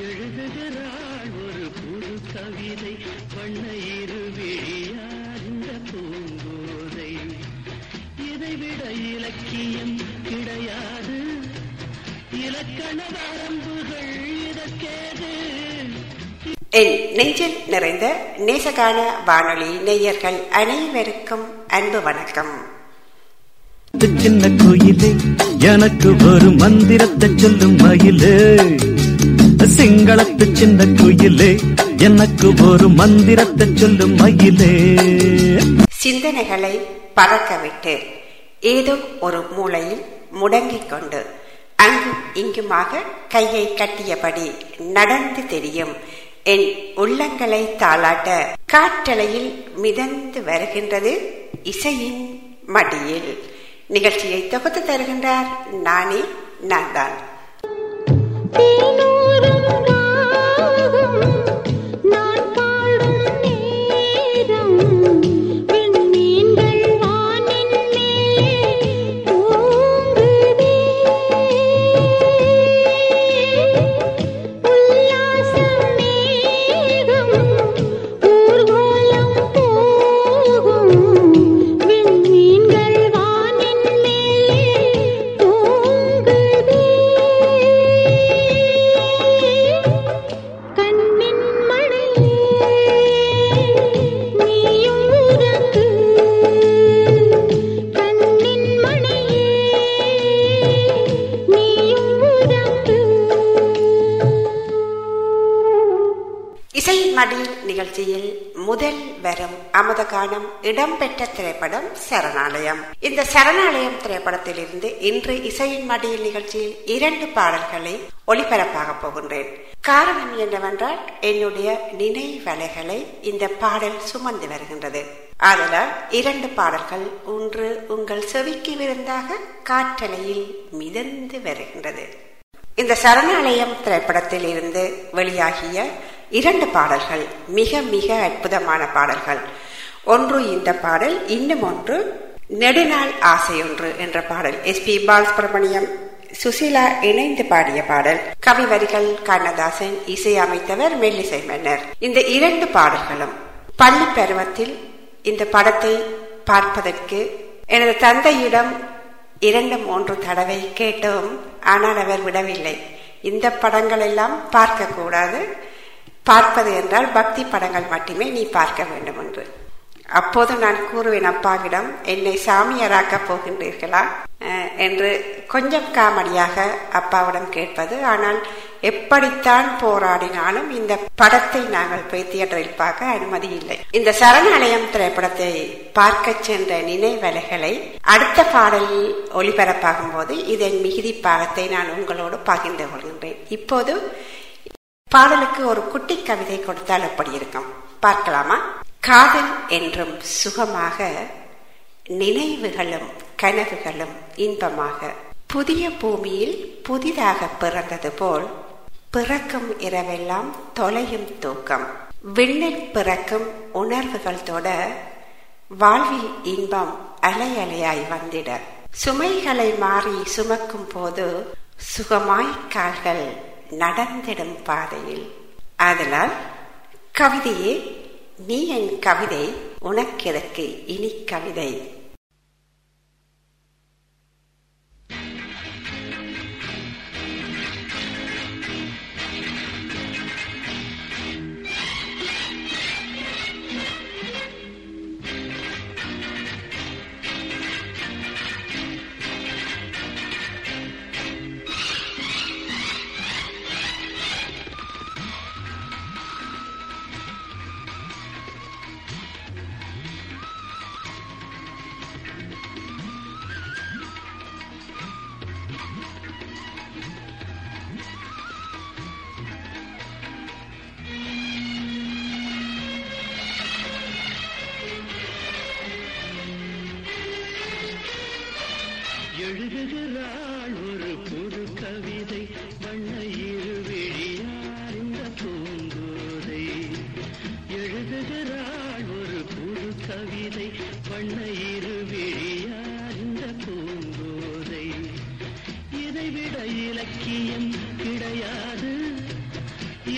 எழுதுகிறாள் ஒரு புது கவிதை. வண்ண இருவிழியார் இந்த பூங்கோதை. இதைவிட இலக்கியம் கிடையாது. இலக்கண வரம்புகள் இதற்கேது. என் நெஞ்சில் நிறைந்த நேசகான வானொலி நேயர்கள் அனைவருக்கும் அன்பு வணக்கம். சின்ன கோயிலே எனக்கு ஒரு மந்திரத்தை சொல்லும் மயிலே. சிங்களத்து சின்ன கோயிலே எனக்கு ஒரு மந்திரத்தை சொல்லும் மயிலே. சிந்தனைகளை பறக்க விட்டு ஏதோ ஒரு மூலையில் முடங்கிக் கொண்டு அங்கும் இங்குமாக கையை கட்டியபடி நடந்து தெரியும் என் உள்ளங்களை தாளாட்ட காற்றலையில் மிதந்து வருகின்றது இசையின் மடியில். நிகழ்ச்சியை தொகுத்து தருகின்றார் நானே நான் தான் Thank you. நிகழ்ச்சியில் முதல் வரும் அமுதகானம் இடம்பெற்ற திரைப்படம் சரணாலயம். இந்த சரணாலயம் திரைப்படத்தில் இருந்து இன்று இசையின் மடியில் நிகழ்ச்சியில் இரண்டு பாடல்களை ஒளிபரப்பாக போகின்றேன். காரணம் என்னவென்றால் என்னுடைய நினைவலைகளை இந்த பாடல் சுமந்து வருகின்றது. ஆதலால் இரண்டு பாடல்கள் ஒன்று உங்கள் செவிக்கு விருந்தாக காற்றலையில் மிதந்து வருகின்றது. இந்த சரணாலயம் திரைப்படத்தில் இருந்து வெளியாகிய இரண்டு பாடல்கள் மிக மிக அற்புதமான பாடல்கள். ஒன்று இந்த பாடல் இன்னும் ஒன்று நெடுநாள் ஆசையொன்று என்ற பாடல். எஸ் பி பாலசுப்ரமணியம் சுசீலா இணைந்து பாடிய பாடல். கவி வரிகள் கண்ணதாசன் இசையமைத்தவர் மெல்லிசை மன்னர். இந்த இரண்டு பாடல்களும் பள்ளி பருவத்தில் இந்த படத்தை பார்ப்பதற்கு எனது தந்தையிடம் இரண்டு மூன்று தடவை கேட்டோம். ஆனால் அவர் விடவில்லை. இந்த படங்கள் எல்லாம் பார்ப்பது என்றால் பக்தி படங்கள் மட்டுமே நீ பார்க்க வேண்டும் என்று. அப்போது நான் கூறுவேன் அப்பாவிடம் என்னை சாமியாராக்கப் போகின்றீர்களா? என்று கொஞ்சம் காமெடியாக அப்பாவிடம் கேட்பது. ஆனால் எப்படித்தான் போராடினாலும் இந்த படத்தை நாங்கள் போய் தியேட்டரில் பார்க்க அனுமதி இல்லை. இந்த சரணாலயம் திரைப்படத்தை பார்க்க சென்ற நினைவலைகளை அடுத்த பாடலில் ஒளிபரப்பாகும் போது இதன் மிகுதி பாகத்தை நான் உங்களோடு பகிர்ந்து கொள்கின்றேன். இப்போது பாடலுக்கு ஒரு குட்டி கவிதை கொடுத்தால் எப்படி இருக்கும்? பார்க்கலாமா? காதல் என்றும் சுகமாக நினைவுகளும் கனவுகளும் இன்பமாக. புதிய பூமியில் புதிதாக பிறந்தது போல் பிறக்கும் இரவெல்லாம் தொலையும் தூக்கம். விண்ணில் பிறக்கும் உணர்வுகள் தொட வாழ்வில் இன்பம் அலை அலையாய் வந்திட. சுமைகளை மாறி சுமக்கும் போது சுகமாய் கால்கள் நடந்திடும் பாதையில். ஆதலால் கவிதையே நீ என் கவிதை உனக்கெதற்கு இனி கவிதை?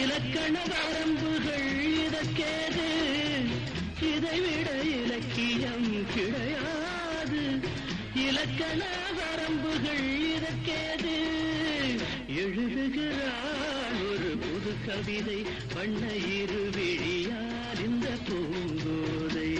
இலக்கண வரம்புகள் இதற்கேது? இதைவிட இலக்கியம் கிடையாது. இலக்கண வரம்புகள் இதற்கேது? எழுதுகிறாள் ஒரு புது கவிதை பண்ண இருவிழியார் இந்த பூங்கோதை.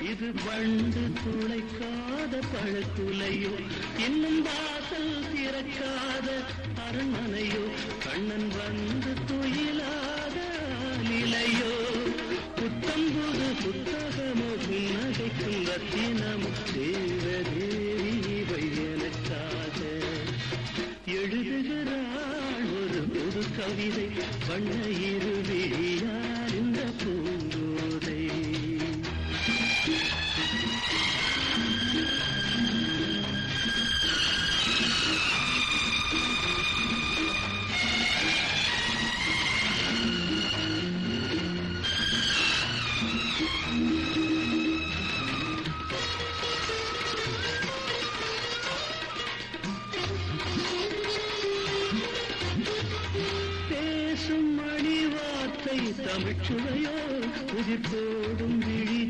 இது வண்டு துளைக்காத பழக்குலையோ இன்னும் வாசல் திறக்காத அரண்மனையோ. கண்ணன் பேசும் மணி வார்த்தை தமிழ்ச்சுவையோ உயிர் போடும் விழி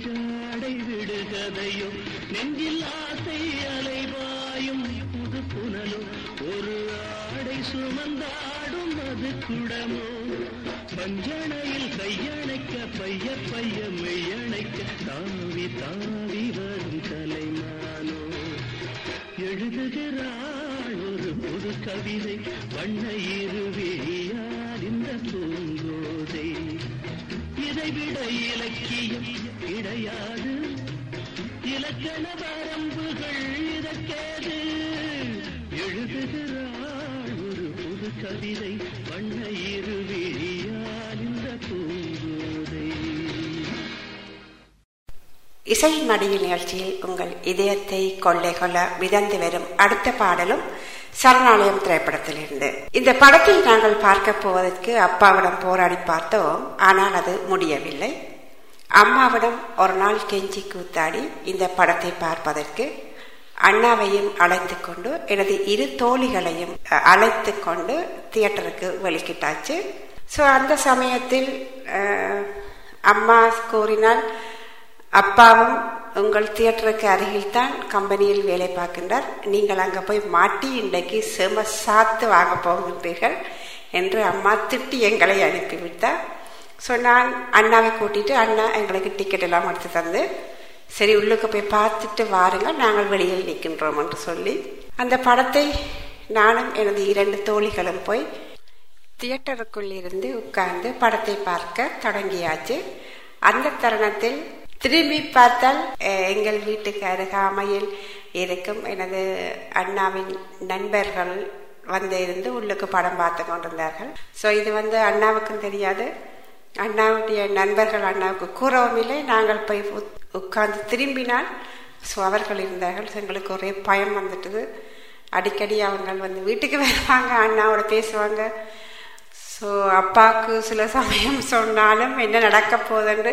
விடுகதையோ நெஞ்சில் ஆசை அலைவாயும் புது புனலோ ஒரு ஆடை சுமந்தாடும் அது குடமோ. பஞ்சனையில் கையணைக்க பைய பைய மெய்யணைக்க தாவி தாவி வரும் தலைமானோ. எழுதுகிறாள் ஒரு புது கவிதை வண்ண இருவியா பூங்கோதை இதைவிட இலக்கியம் கிடையாது. இலக்கண வரம்புகள் இதற்கேது. எழுதுகிறாள் ஒரு புது கவிதை வண்ண இருவிழியார் இந்த பூங்கோதை இசை மடியில் நிகழ்ச்சியில் உங்கள் இதயத்தை கொள்ளை கொள்ள மிதந்து வரும் அடுத்த பாடலும் சரணாலயம் திரைப்படத்திலிருந்து. இந்த படத்தை நாங்கள் பார்க்க போவதற்கு அப்பாவிடம் போராடி பார்த்தோம். ஆனால் அது முடியவில்லை. அம்மாவிடம் ஒரு நாள் கெஞ்சி கூத்தாடி இந்த படத்தை பார்ப்பதற்கு அண்ணாவையும் அழைத்து கொண்டு எனது இரு தோழிகளையும் அழைத்து கொண்டு தியேட்டருக்கு வெளிக்கிட்டாச்சு. ஸோ அந்த சமயத்தில் அம்மா கூறினால் அப்பாவும் உங்கள் தியேட்டருக்கு அருகில் தான் கம்பெனியில் வேலை பார்க்கின்றார். நீங்கள் அங்கே போய் மாட்டி இன்றைக்கு செம சாத்து வாங்க போகின்றீர்கள் என்று அம்மா திட்டி எங்களை அனுப்பிவிட்டார். ஸோ நான் அண்ணாவை கூட்டிட்டு அண்ணா எங்களுக்கு டிக்கெட் எல்லாம் எடுத்து தந்து சரி உள்ளுக்கு போய் பார்த்துட்டு வாருங்க நாங்கள் வெளியில் நிற்கின்றோம் என்று சொல்லி அந்த படத்தை நானும் எனது இரண்டு தோழிகளும் போய் தியேட்டருக்குள் இருந்து உட்கார்ந்து படத்தை பார்க்க தொடங்கியாச்சு. அந்த தருணத்தில் திரும்பி பார்த்தால் எங்கள் வீட்டுக்கு அருகாமையில் இருக்கும் எனது அண்ணாவின் நண்பர்கள் வந்து இருந்து உள்ளுக்கு படம் பார்த்து கொண்டிருந்தார்கள். ஸோ இது வந்து அண்ணாவுக்கும் தெரியாது. அண்ணாவுடைய நண்பர்கள் அண்ணாவுக்கு கூறவும் இல்லை. நாங்கள் போய் உத்- உட்கார்ந்து திரும்பினால் ஸோ அவர்கள் இருந்தார்கள். எங்களுக்கு ஒரே பயம் வந்துட்டுது. அடிக்கடி அவங்க வந்து வீட்டுக்கு வருவாங்க அண்ணாவோட பேசுவாங்க. ஸோ அப்பாவுக்கு சில சமயம் சொன்னாலும் என்ன நடக்க போகுதுன்னு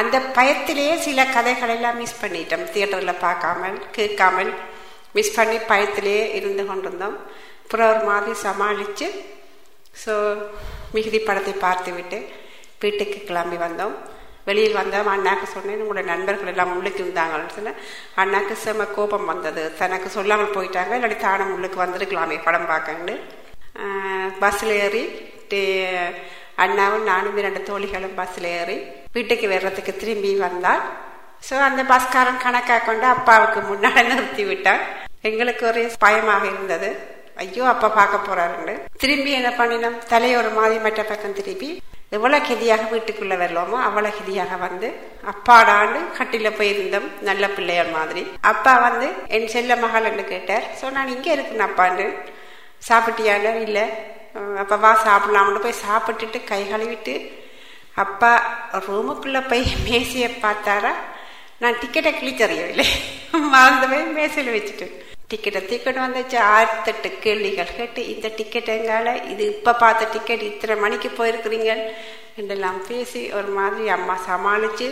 அந்த பயத்திலேயே சில கதைகளெல்லாம் மிஸ் பண்ணிட்டோம். தியேட்டரில் பார்க்காமல் கேட்காமல் மிஸ் பண்ணி பயத்திலேயே இருந்து கொண்டிருந்தோம். அப்புறம் ஒரு மாதிரி சமாளித்து ஸோ மிகுதி படத்தை பார்த்துவிட்டு வீட்டுக்கு கிளம்பி வந்தோம். வெளியில் வந்தோம். அண்ணாக்கு சொன்னேன் உங்களோட நண்பர்கள் எல்லாம் உள்ளுக்கு இருந்தாங்கன்னு சொன்னேன். அண்ணாக்கு செம கோபம் வந்தது. தனக்கு சொல்லாமல் போயிட்டாங்க. இல்லாட்டி தானம் உள்ளுக்கு வந்திருக்கலாமே படம் பார்க்கன்னு பஸ்ஸில் ஏறி அண்ணாவும் நானும் இரண்டு தோழிகளும் பஸ்ஸில் ஏறி வீட்டுக்கு வர்றதுக்கு திரும்பி வந்தால். ஸோ அந்த பஸ்காரன் கணக்காக கொண்டு அப்பாவுக்கு முன்னாடி நிறுத்தி விட்டான். எங்களுக்கு ஒரே பயமாக இருந்தது. ஐயோ அப்பா பார்க்க போறாருன்னு. திரும்பி என்ன பண்ணினோம்? தலையை ஒரு மாதிரி மற்ற பக்கம் திருப்பி எவ்வளவு கெதியாக வீட்டுக்குள்ள வரலாமோ அவ்வளவு கெதியாக வந்து அப்பாடாண்டு கட்டில போயிருந்தோம் நல்ல பிள்ளையார் மாதிரி. அப்பா வந்து என் செல்ல மகள் கேட்டார். ஸோ நான் இங்கே இருக்கேன் அப்பான்னு. சாப்பிட்டியான்னு? இல்லை. அப்பவா சாப்பிடலாம்னு போய் சாப்பிட்டுட்டு கை கழுவிட்டு அப்பா ரூமுக்குள்ளே போய் மேசையை பார்த்தாரா? நான் டிக்கெட்டை கிழிச்சறியவில்லை. மறந்து போய் மேசையில் வச்சுட்டேன் டிக்கெட்டை டிக்கெட் வந்துச்சு. ஆயிரத்தெட்டு கேள்விகள் கேட்டு இந்த டிக்கெட் எங்கால இது இப்போ பார்த்த டிக்கெட் இத்தனை மணிக்கு போயிருக்கிறீங்க? என்றெல்லாம் பேசி ஒரு மாதிரி அம்மா சமாளித்து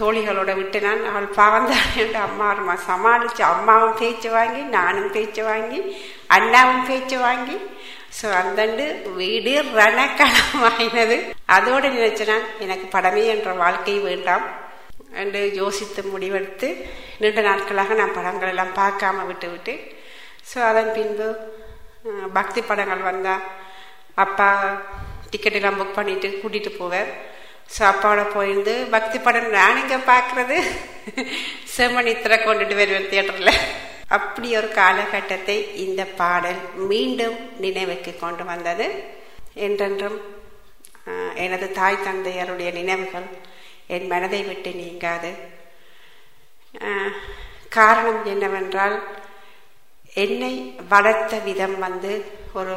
தோழிகளோட விட்டு நான் அவள் பாவந்தான் அம்மா அம்மா சமாளித்து அம்மாவும் பேச்சு வாங்கி நானும் பேச்சு வாங்கி அண்ணாவும் பேச்சு வாங்கி ஸோ அந்தண்டு வீடு ரணக்களம் வாங்கினது அதோடு நினைச்சேன் எனக்கு படமே என்ற வாழ்க்கை வேண்டாம். என்று யோசித்து முடிவெடுத்து நீண்ட நாட்களாக நான் படங்கள் எல்லாம் பார்க்காம விட்டு விட்டு ஸோ அதன் பின்பு பக்தி படங்கள் வந்தால் அப்பா டிக்கெட் எல்லாம் புக் பண்ணிட்டு கூட்டிகிட்டு போவேன். ஸோ அப்பாவோட போயிருந்து பக்தி படம் நான் இங்கே பார்க்குறது? செம்மணித்திர கொண்டுட்டு வருவேன் தியேட்டரில் அப்படி ஒரு காலகட்டத்தை இந்த பாடல் மீண்டும் நினைவுக்கு கொண்டு வந்தது. என்றென்றும் எனது தாய் தந்தையருடைய நினைவுகள் என் மனதை விட்டு நீங்காது. காரணம் என்னவென்றால் என்னை வளர்த்த விதம் வந்து ஒரு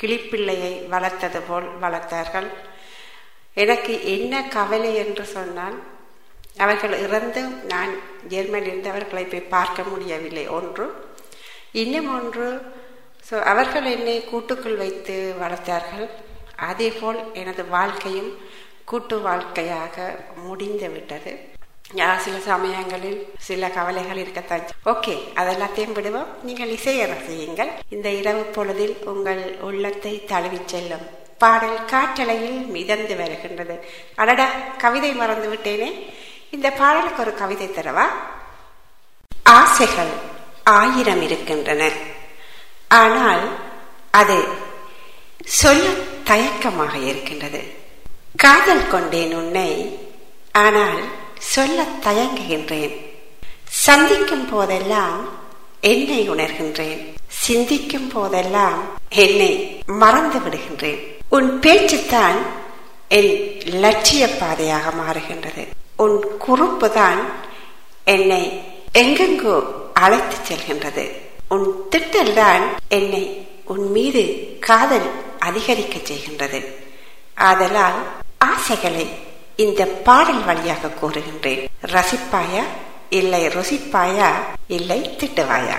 கிளிப்பிள்ளையை வளர்த்தது போல் வளர்த்தார்கள். எனக்கு என்ன கவலை என்று சொன்னால் அவர்கள் இறந்தும் நான் ஜெர்மனியிலிருந்து அவர்களை போய் பார்க்க முடியவில்லை. ஒன்று. இன்னும் ஒன்று ஸோ அவர்கள் என்னை கூட்டுக்குள் வைத்து வளர்த்தார்கள். அதேபோல் எனது வாழ்க்கையும் கூட்டு வாழ்க்கையாக முடிந்து விட்டது சில சமயங்களில் சில கவலைகள் இருக்கத்தான் ஓகே அதெல்லாத்தையும் விடுவோம். நீங்கள் இசையை ரசியுங்கள். இந்த இரவு பொழுதில் உங்கள் உள்ளத்தை தழுவிச் செல்லும். பாடல் காற்றலையில் மிதந்து வருகின்றது. அடடா கவிதை மறந்து விட்டேனே. இந்த பாடலுக்கு ஒரு கவிதை தரவா? ஆசைகள் ஆயிரம் இருக்கின்றன. ஆனால் அது சொல்ல தயக்கமாக இருக்கின்றது. காதல் கொண்டேன் உன்னை ஆனால் சொல்ல தயங்குகின்றேன். சந்திக்கும் போதெல்லாம் என்னை உணர்கின்றேன். சிந்திக்கும் போதெல்லாம் என்னை மறந்து விடுகின்றேன். உன் பேச்சுத்தான் என் லட்சிய பாதையாக மாறுகின்றது. உன் குறுப்பு தான் என்னை எங்கெங்கோ அழைத்துச் செல்கின்றது. உன் திட்டல் தான் என்னை உன் மீது காதல் அதிகரிக்க செய்கின்றது. ஆதலால் ஆசைகளை இந்த பாடல் வழியாக கூறுகின்றேன் ரசிப்பாயா? இல்லை ருசிப்பாயா? இல்லை திட்டுவாயா?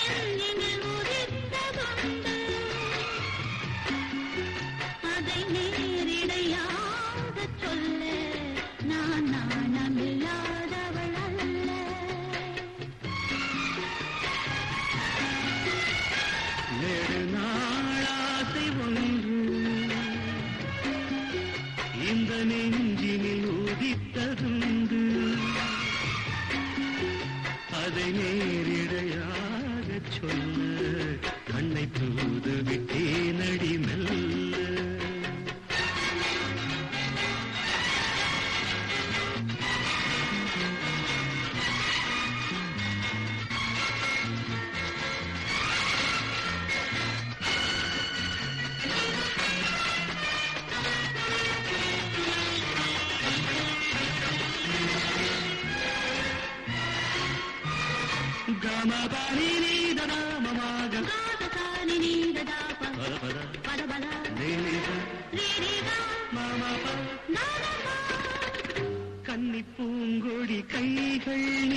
ಸರಿಯಲ್ಲಿ ನೀವು 嘿嘿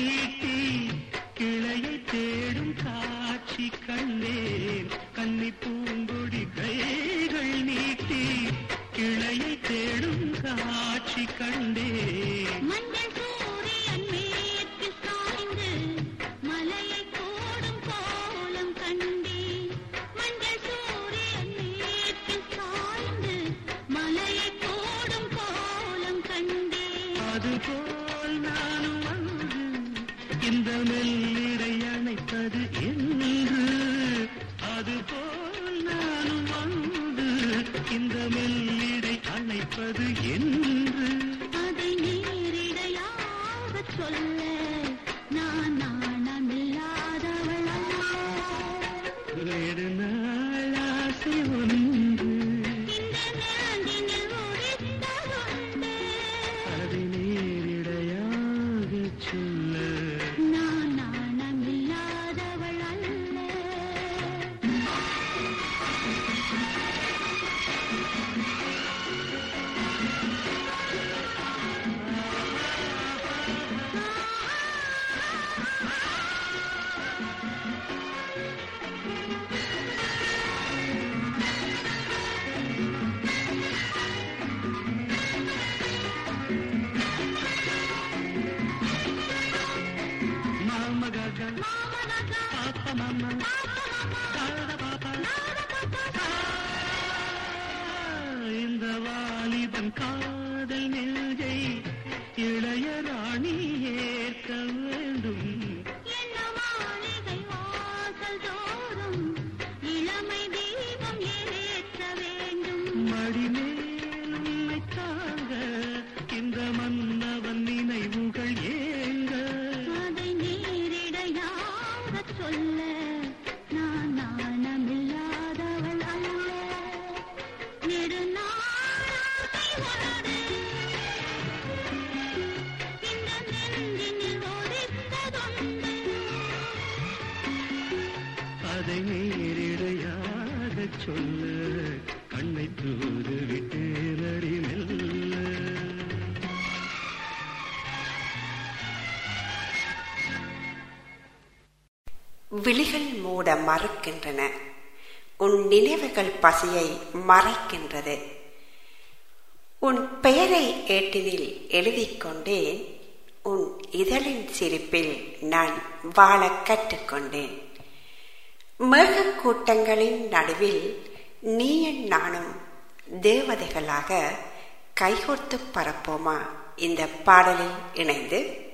விழிகள் மூட மறுக்கின்றன. உன் நினைவுகள் பசியை மறைக்கின்றது. உன் பெயரை ஏட்டினில் எழுதிக்கொண்டேன் உன் இதழின் சிரிப்பில் நான் வாழ கற்றுக்கொண்டேன் மேகக்கூட்டங்களின் நடுவில் நீயும் நானும் தேவதைகளாக கைகோர்த்து பரப்போமா? இந்த பாடலில் இணைந்து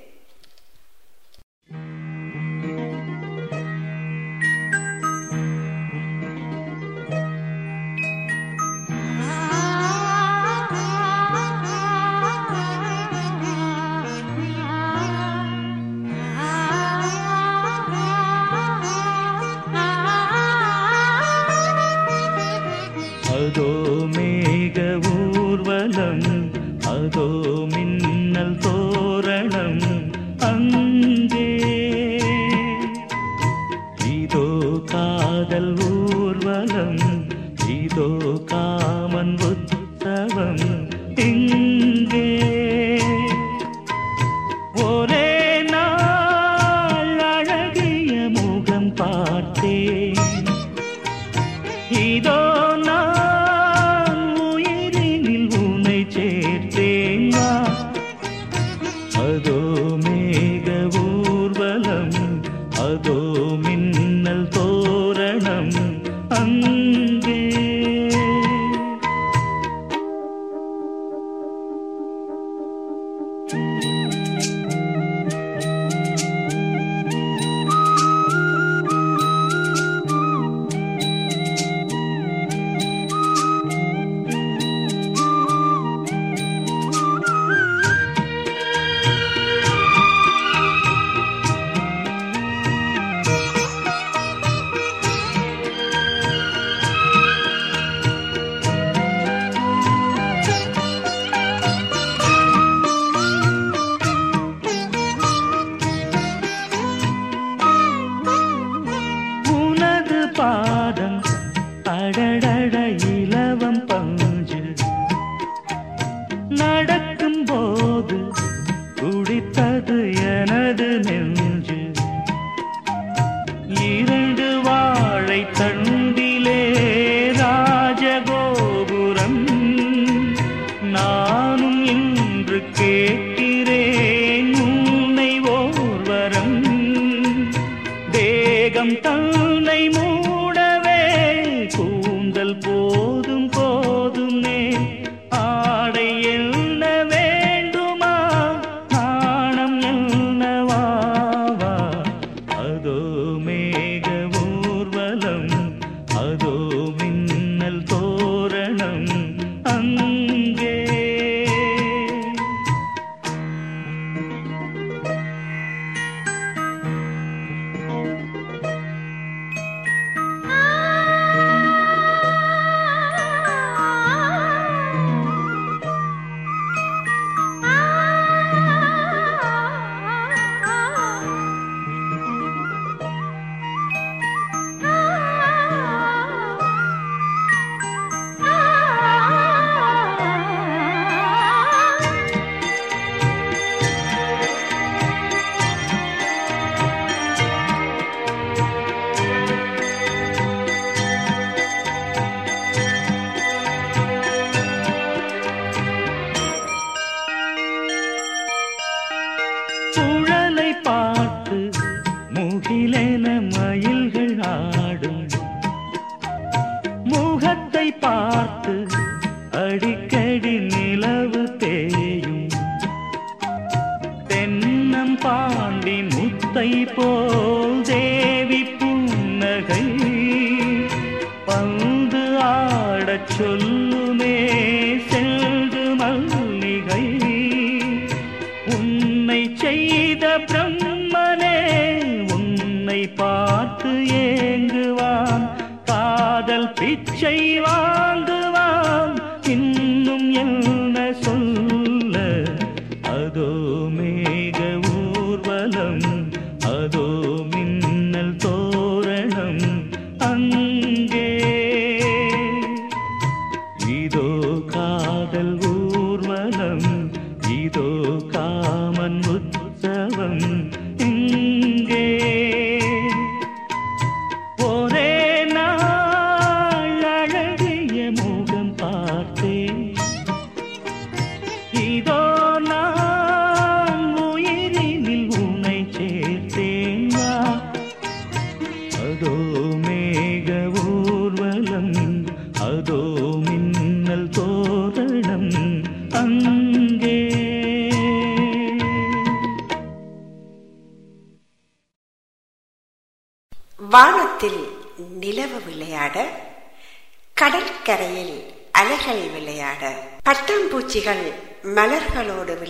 मन्भु सव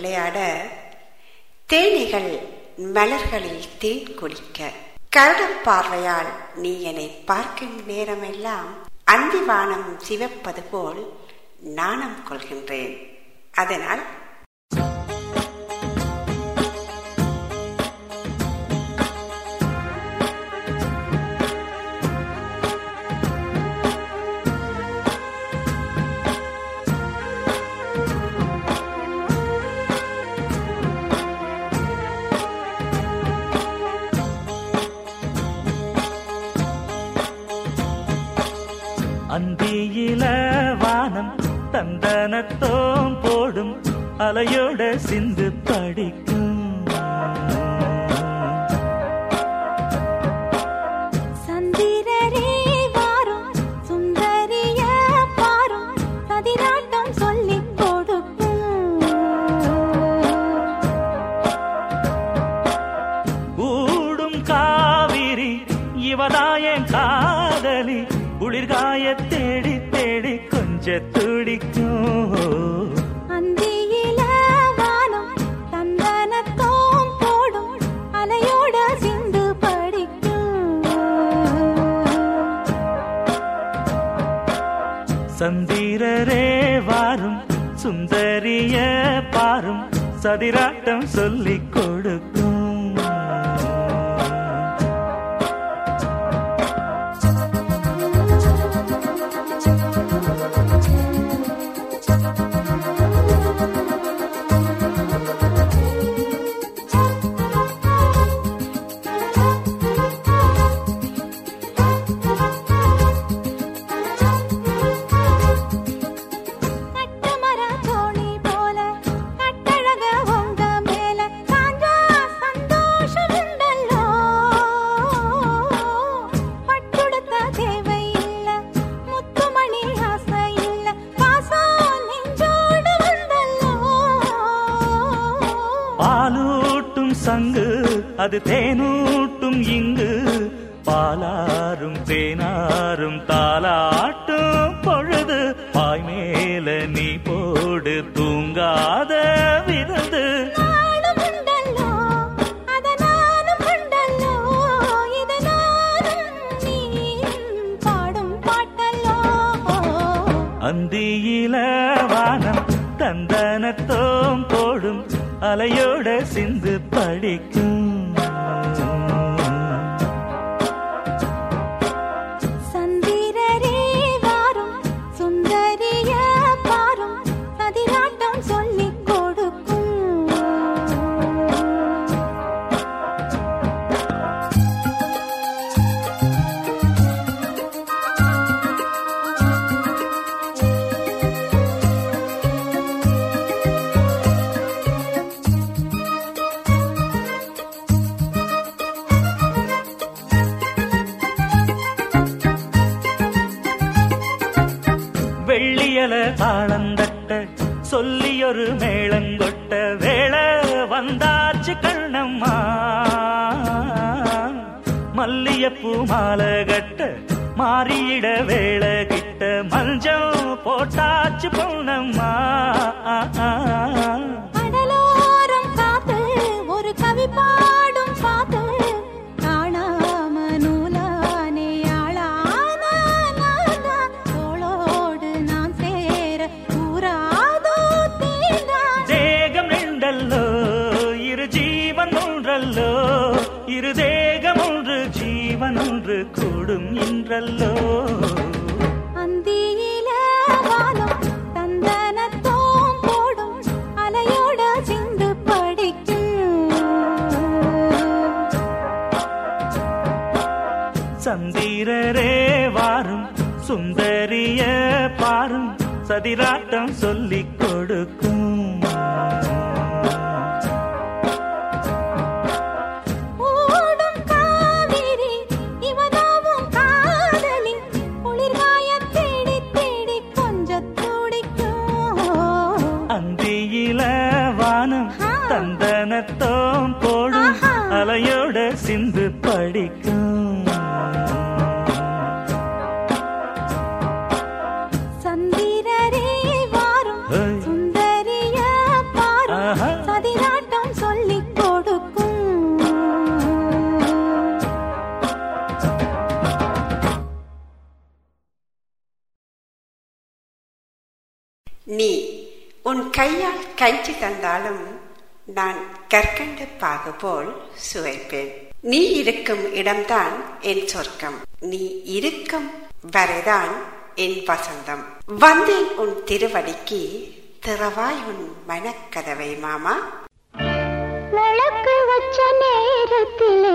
விளையாட தேனிகள் மலர்களில் தேன் குளிக்க. கருடப்பார்வையால் நீ என்னை பார்க்கும் நேரமெல்லாம் அந்திவானம் சிவப்பது போல் நாணம் கொள்கின்றேன். அதனால் அலையோட சிந்து சுந்தரிய பாரும் சதிராட்டம் சொல்லிக் கொடுக்கும். போல் சுவைப்பேன். நீ இருக்கும் இடம்தான் என் சொர்க்கம். நீ இருக்கும் வரைதான் என் வசந்தம். வந்தேன் உன் திருவடிக்கு திறவாய் உன் மனக்கதவை மாமா. வழக்கு வச்ச நேரத்தில்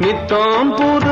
நித்தம் புது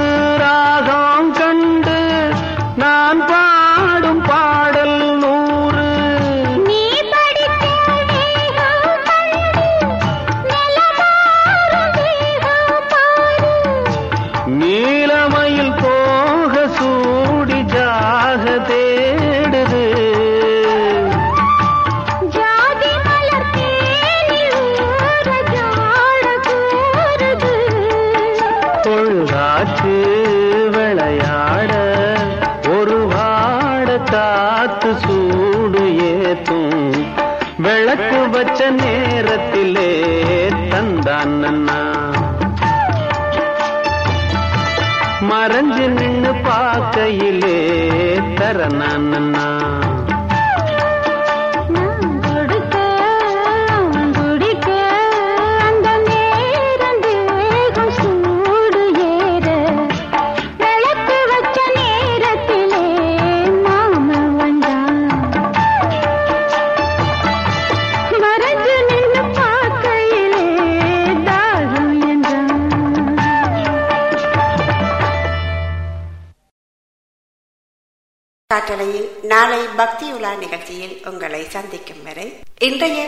காட்டளையில் நாளை பக்தியுலா நிகழ்ச்சியில் உங்களை சந்திக்கும் வரை இன்றைய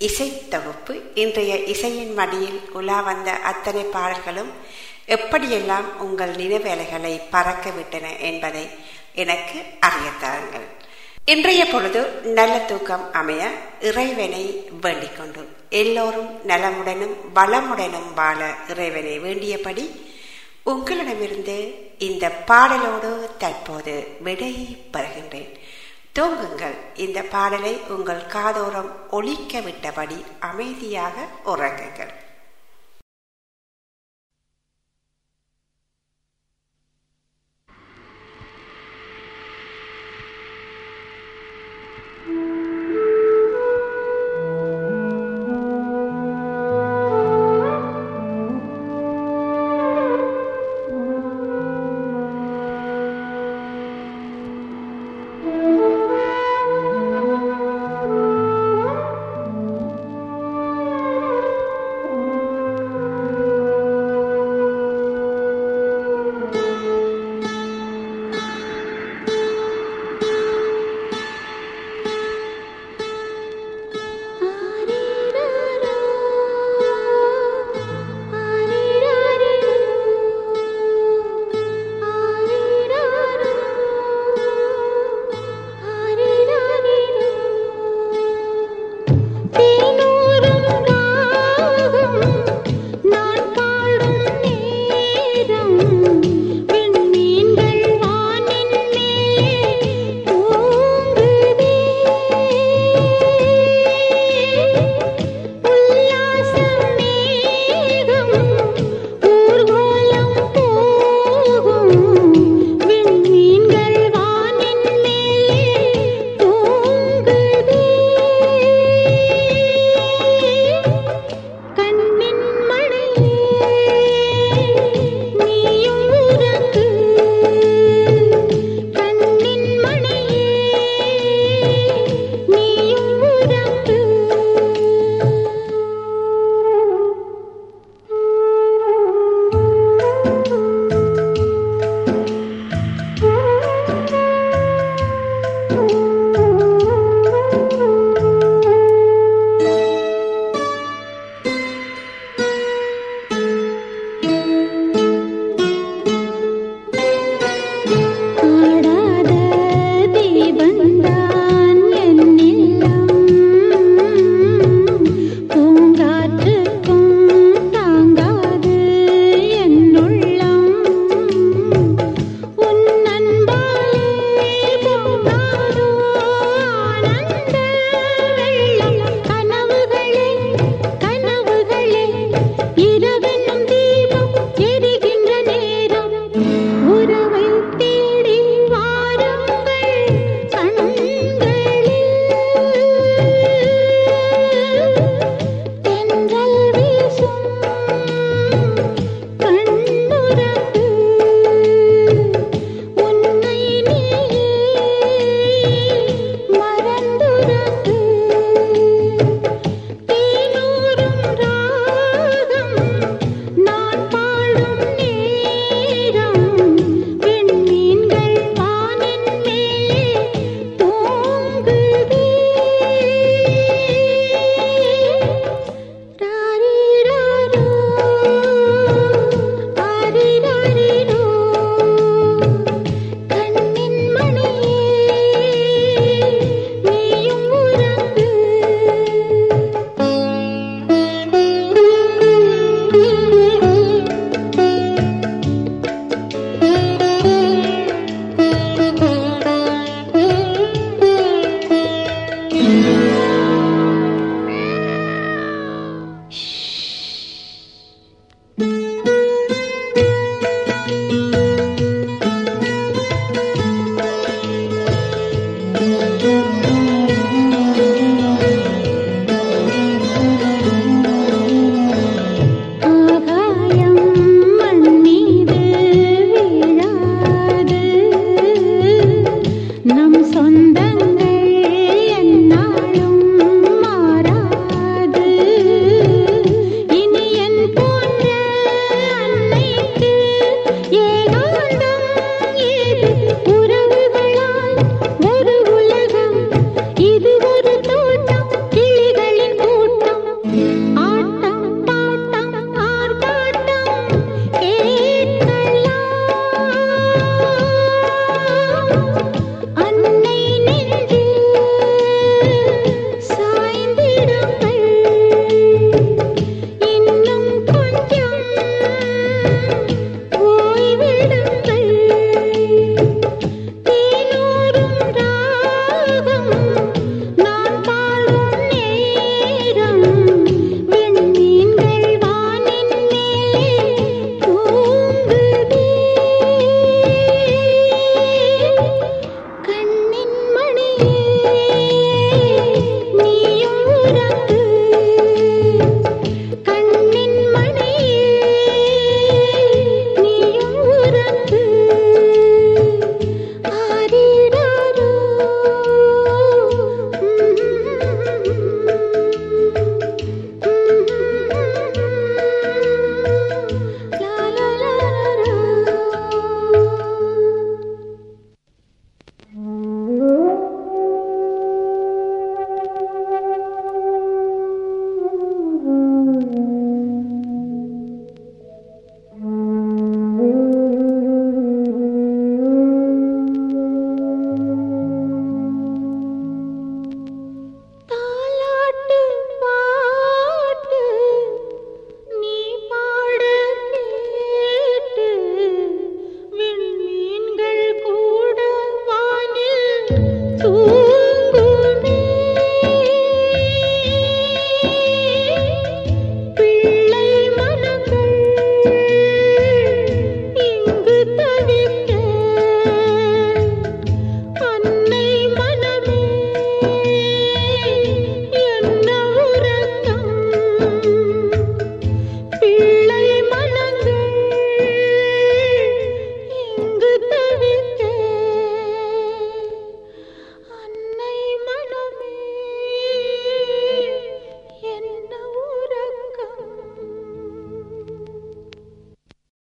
இசை தொகுப்பு இன்றைய இசையின் மடியில் உலா வந்த அத்தனை பாடல்களும் எப்படியெல்லாம் உங்கள் நினைவேலைகளை பறக்க விட்டன என்பதை எனக்கு அறியத்தாருங்கள் இன்றைய பொழுது நல்ல தூக்கம் அமைய இறைவனை வேண்டிக் கொண்டு எல்லோரும் நலமுடனும் வளமுடனும் வாழ இறைவனை வேண்டியபடி உங்களிடமிருந்து இந்த பாடலோடு தற்போது விடை பெறுகின்றேன். தூங்குங்கள். இந்த பாடலை உங்கள் காதோரம் ஒழிக்க விட்டபடி அமைதியாக உறங்குங்கள்.